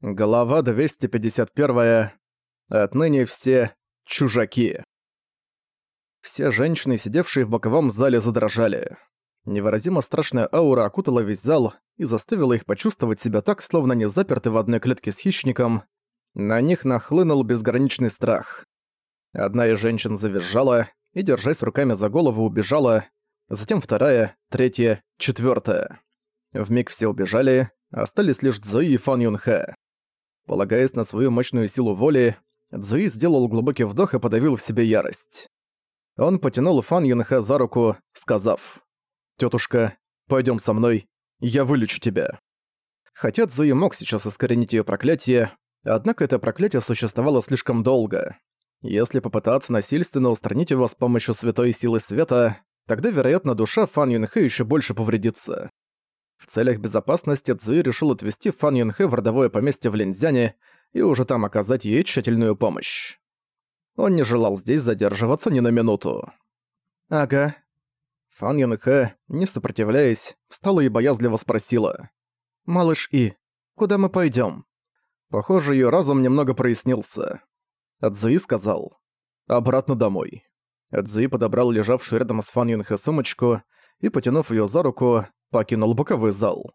Глава 251. Отныне все чужаки. Все женщины, сидевшие в боковом зале, задрожали. Невыразимо страшная аура окутала весь зал и заставила их почувствовать себя так, словно они заперты в одной клетке с хищником. На них нахлынул безграничный страх. Одна из женщин завизжала и, держась руками за голову, убежала, затем вторая, третья, четвёртая. Вмиг все убежали, остались лишь Цзуи и Фан Юнхэ. Полагаясь на свою мощную силу воли, Цзуи сделал глубокий вдох и подавил в себе ярость. Он потянул Фан Юнхэ за руку, сказав, «Тётушка, пойдём со мной, я вылечу тебя». Хотя Цзуи мог сейчас искоренить её проклятие, однако это проклятие существовало слишком долго. Если попытаться насильственно устранить его с помощью святой силы света, тогда, вероятно, душа Фан Юнхэ ещё больше повредится. В целях безопасности Цзуи решил отвезти Фан Юнхэ в родовое поместье в Линзяне и уже там оказать ей тщательную помощь. Он не желал здесь задерживаться ни на минуту. «Ага». Фан Юнхэ, не сопротивляясь, встала и боязливо спросила. «Малыш И, куда мы пойдём?» Похоже, её разум немного прояснился. Цзуи сказал. «Обратно домой». Цзуи подобрал лежавшую рядом с Фан Юнхэ сумочку и, потянув её за руку, покинул боковой зал.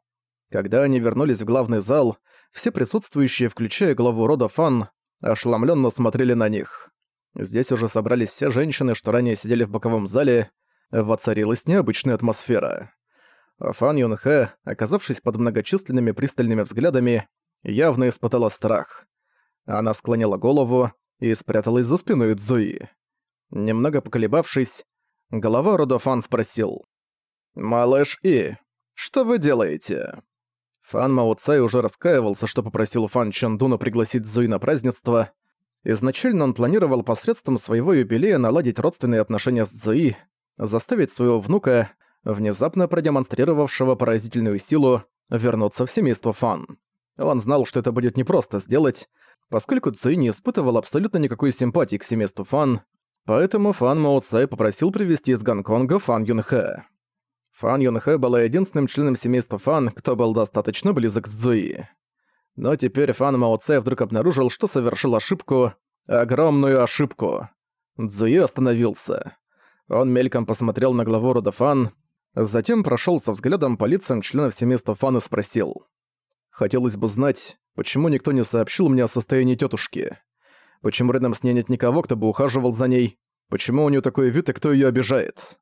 Когда они вернулись в главный зал, все присутствующие, включая главу рода Фан, ошеломленно смотрели на них. Здесь уже собрались все женщины, что ранее сидели в боковом зале, воцарилась необычная атмосфера. Фан Юнхэ, оказавшись под многочисленными пристальными взглядами, явно испытала страх. Она склонила голову и спряталась за спиной Цзуи. Немного поколебавшись, голова рода Фан спросил. «Малыш И, что вы делаете?» Фан Мао Цай уже раскаивался, что попросил Фан Чандуна пригласить Зуи на празднество. Изначально он планировал посредством своего юбилея наладить родственные отношения с Зуи, заставить своего внука, внезапно продемонстрировавшего поразительную силу, вернуться в семейство Фан. Он знал, что это будет непросто сделать, поскольку Цуи не испытывал абсолютно никакой симпатии к семейству Фан, поэтому Фан Мао Цай попросил привезти из Гонконга Фан Юнхэ. Фан Юнхэ была единственным членом семейства Фан, кто был достаточно близок с Цзуи. Но теперь Фан Мао Цэ вдруг обнаружил, что совершил ошибку, огромную ошибку. Цзуи остановился. Он мельком посмотрел на главу рода Фан, затем прошелся взглядом по лицам членов семейства Фан и спросил. «Хотелось бы знать, почему никто не сообщил мне о состоянии тетушки? Почему рядом с ней нет никого, кто бы ухаживал за ней? Почему у нее такой вид и кто ее обижает?»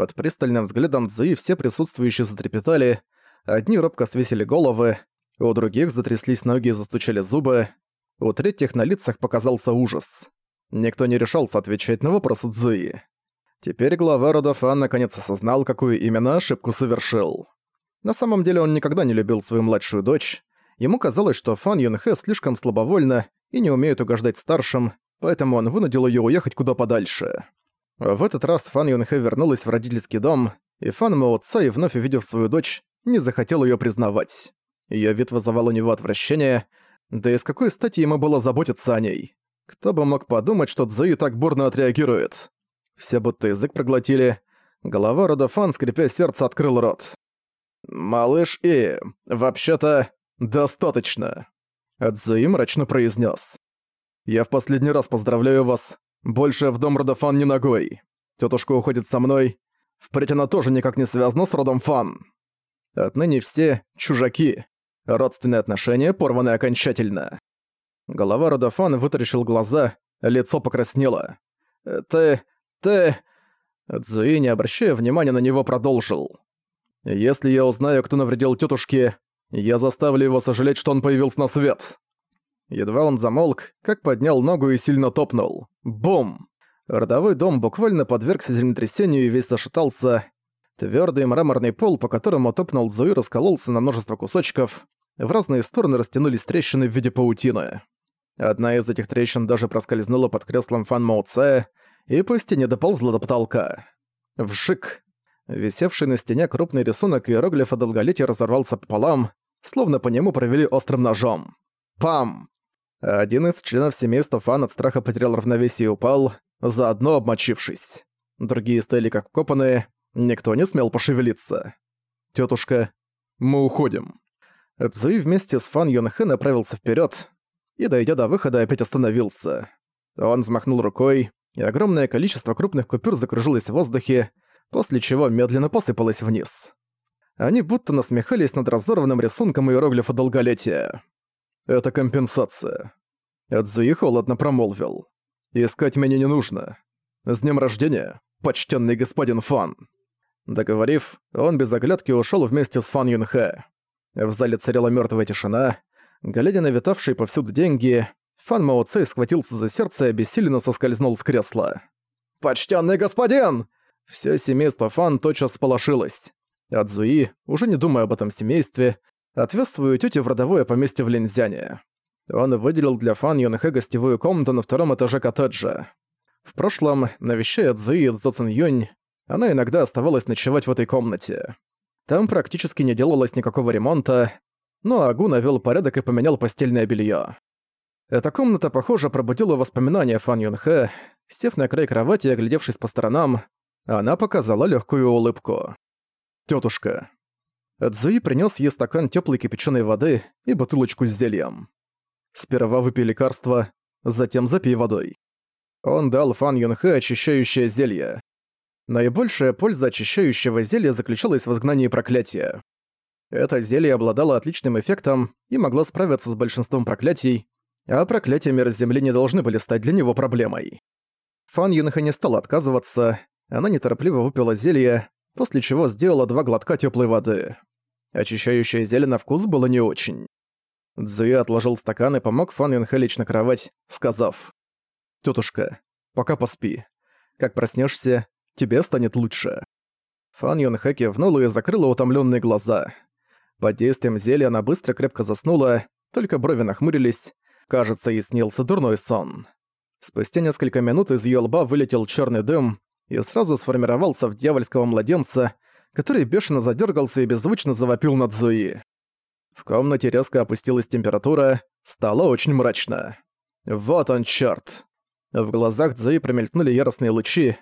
Под пристальным взглядом Цзуи все присутствующие затрепетали, одни робко свесили головы, у других затряслись ноги и застучали зубы, у третьих на лицах показался ужас. Никто не решался отвечать на вопросы Цзуи. Теперь глава рода Фан наконец осознал, какую именно ошибку совершил. На самом деле он никогда не любил свою младшую дочь. Ему казалось, что Фан Юнхэ слишком слабовольна и не умеет угождать старшим, поэтому он вынудил её уехать куда подальше. В этот раз Фан Юнхэ вернулась в родительский дом, и Фан Мао Цай, вновь увидев свою дочь, не захотел её признавать. Её вид вызывал у него отвращение, да и с какой стати ему было заботиться о ней? Кто бы мог подумать, что Цзуи так бурно отреагирует? Все будто язык проглотили. Голова рода Фан, скрипя сердце, открыл рот. «Малыш И, вообще-то, достаточно», — Цзуи мрачно произнес. «Я в последний раз поздравляю вас больше в дом рода Фан не ногой. Тетушка уходит со мной. Впредь она тоже никак не связана с родом Фан. Отныне все чужаки. Родственные отношения порваны окончательно. Голова рода Фан вытаращил глаза, лицо покраснело. «Ты... ты...» Цзуи, не обращая внимания на него, продолжил. «Если я узнаю, кто навредил тетушке, я заставлю его сожалеть, что он появился на свет. Едва он замолк, как поднял ногу и сильно топнул. Бум! Родовой дом буквально подвергся землетрясению и весь зашатался. Твёрдый мраморный пол, по которому топнул Зуи, раскололся на множество кусочков. В разные стороны растянулись трещины в виде паутины. Одна из этих трещин даже проскользнула под креслом Фан Мао Цэ и по стене доползла до потолка. Вшик! Висевший на стене крупный рисунок иероглифа долголетия разорвался пополам, словно по нему провели острым ножом. Пам! Один из членов семейства Фан от страха потерял равновесие и упал, заодно обмочившись. Другие стояли как вкопанные, никто не смел пошевелиться. «Тётушка, мы уходим». Цзуи вместе с Фан Юнхэ направился вперед и, дойдя до выхода, опять остановился. Он взмахнул рукой, и огромное количество крупных купюр закружилось в воздухе, после чего медленно посыпалось вниз. Они будто насмехались над разорванным рисунком иероглифа долголетия. «Это компенсация». Эдзуи холодно промолвил. «Искать меня не нужно. С днем рождения, почтенный господин Фан!» Договорив, он без оглядки ушел вместе с Фан Юнхэ. В зале царила мертвая тишина. Глядя на витавшие повсюду деньги, Фан Мао Цэй схватился за сердце и обессиленно соскользнул с кресла. «Почтенный господин!» Всё семейство Фан тотчас сполошилось. Адзуи, уже не думая об этом семействе, отвез свою тетю в родовое поместье в Линзяне. Он выделил для Фан Юнхэ гостевую комнату на втором этаже коттеджа. В прошлом, навещая Адзуи и Цзо Юнь, она иногда оставалась ночевать в этой комнате. Там практически не делалось никакого ремонта, но Агу навёл порядок и поменял постельное белье. Эта комната, похоже, пробудила воспоминания Фан Юнхэ. Сев на край кровати и оглядевшись по сторонам, она показала легкую улыбку. Тетушка. Цзуи принес ей стакан теплой кипяченой воды и бутылочку с зельем. Сперва выпей лекарство, затем запей водой. Он дал Фан Юнхэ очищающее зелье. Наибольшая польза очищающего зелья заключалась в изгнании проклятия. Это зелье обладало отличным эффектом и могло справиться с большинством проклятий, а проклятия мира Земли не должны были стать для него проблемой. Фан Юнхэ не стала отказываться, она неторопливо выпила зелье, после чего сделала два глотка теплой воды. Очищающее зелье на вкус было не очень. Цзуи отложил стакан и помог Фан Юнхэ лечь на кровать, сказав, «Тётушка, пока поспи. Как проснешься, тебе станет лучше». Фан Юнхэ кивнула и закрыла утомленные глаза. Под действием зелья она быстро крепко заснула, только брови нахмурились. Кажется, ей снился дурной сон. Спустя несколько минут из её лба вылетел черный дым и сразу сформировался в дьявольского младенца, который бешено задергался и беззвучно завопил над Зуи. В комнате резко опустилась температура, стало очень мрачно. Вот он, чёрт! В глазах Зуи промелькнули яростные лучи.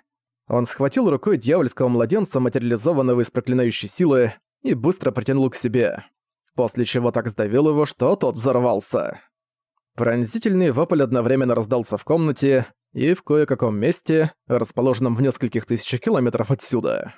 Он схватил рукой дьявольского младенца, материализованного из проклинающей силы, и быстро притянул к себе. После чего так сдавил его, что тот взорвался. Пронзительный вопль одновременно раздался в комнате и в кое-каком месте, расположенном в нескольких тысячах километров отсюда.